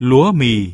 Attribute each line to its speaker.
Speaker 1: lúa mì.